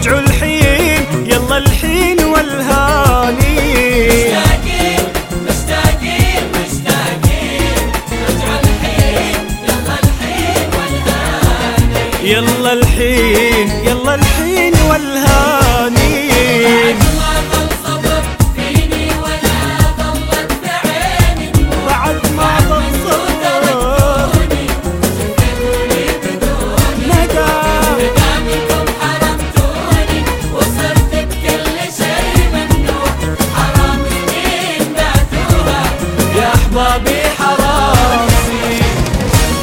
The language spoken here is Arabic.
رجعوا الحين يلا الحين والهاني. مشتاقين مشتاقين مشتاقين الحين يلا الحين يلا الحين يلا الحين والهاني. I'll be.